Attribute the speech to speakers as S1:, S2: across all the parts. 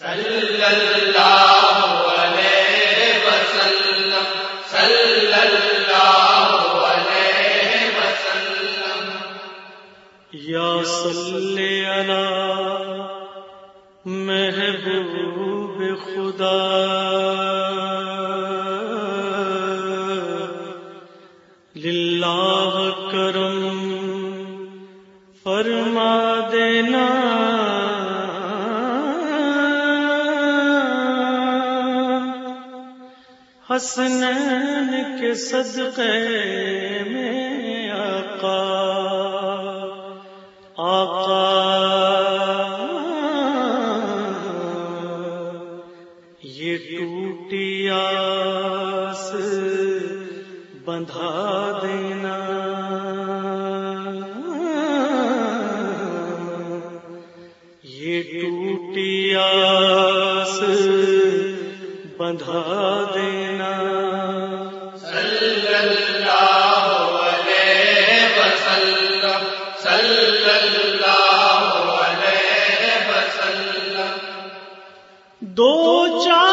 S1: صلی اللہ علیہ وسلم صلی اللہ علیہ وسلم
S2: یا صلی علی محبوب خدا للہ کرم فرما دینا حسنین کے صدقے میں آقا آقا۔ یہ ٹوٹی آس بندھا دینا۔ یہ ٹوٹی آس بندھا دینا۔
S1: صلی اللہ علیہ وسلم صلی اللہ علیہ وسلم
S2: دو چار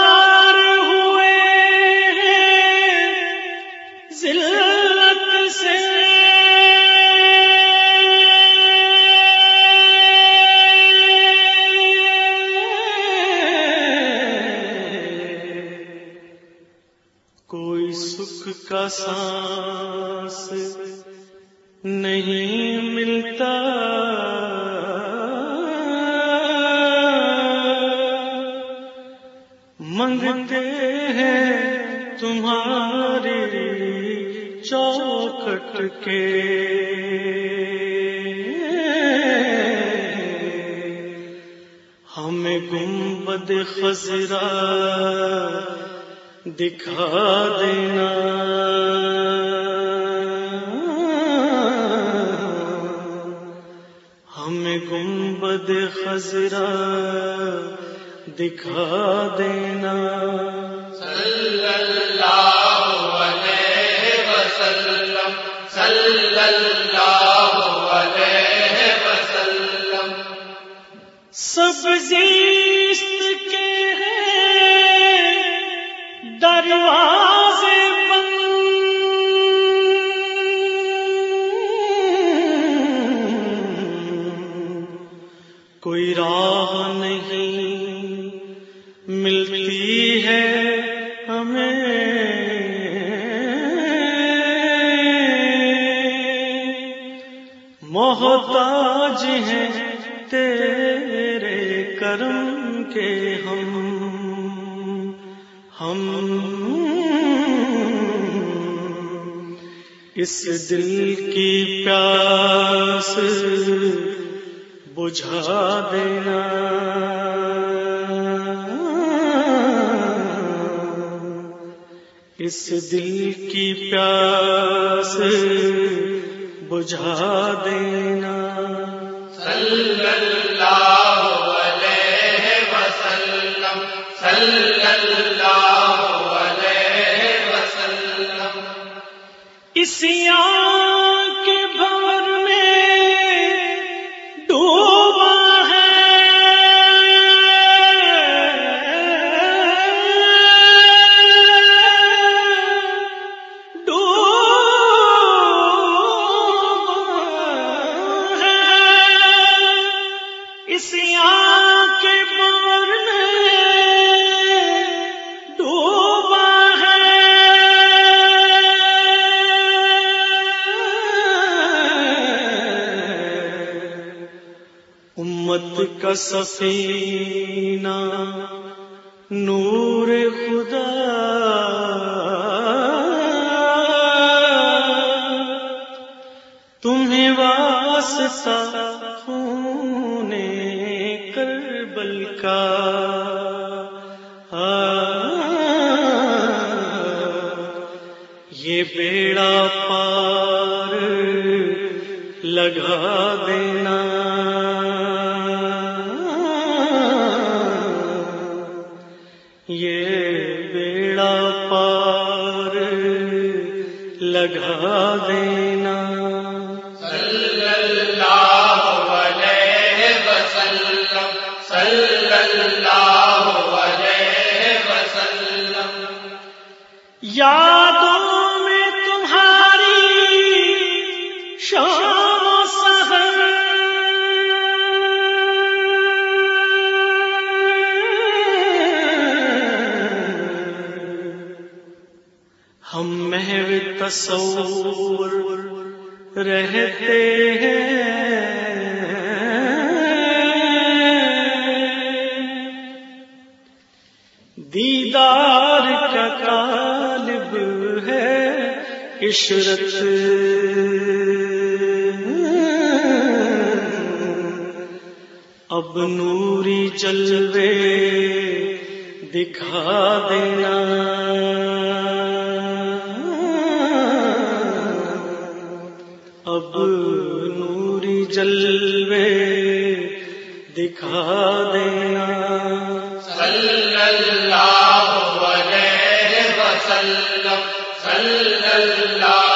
S2: کا سانس نہیں ملتا۔ منگتے ہیں تمہاری چوکٹ کے۔ ہمیں گنبد خزرا دکھا دینا۔ ہمیں گنبد خزرا دکھا دینا۔ دروازے بند کوئی راہ نہیں ملتی ہے ہمیں۔ محتاج ہیں تیرے کرم کے ہم۔ ہم اس دل کی پیاس بجھا دینا۔ اس دل کی پیاس بجھا دینا۔
S1: اللہ
S2: امت کا سفینہ، نور خدا۔ تمہیں واسطہ خون کربل کا۔ یہ بیڑا پار لگا دینا۔ لگا دینا۔
S1: صلی اللہ علیہ وسلم صلی اللہ
S2: ہم محو تصور رہتے ہیں۔ دیدار کا طالب ہے عشرت۔ اب نوری جلوے دکھا دینا۔ جلوے دکھا دینا۔
S1: صلی اللہ وسلم صلی اللہ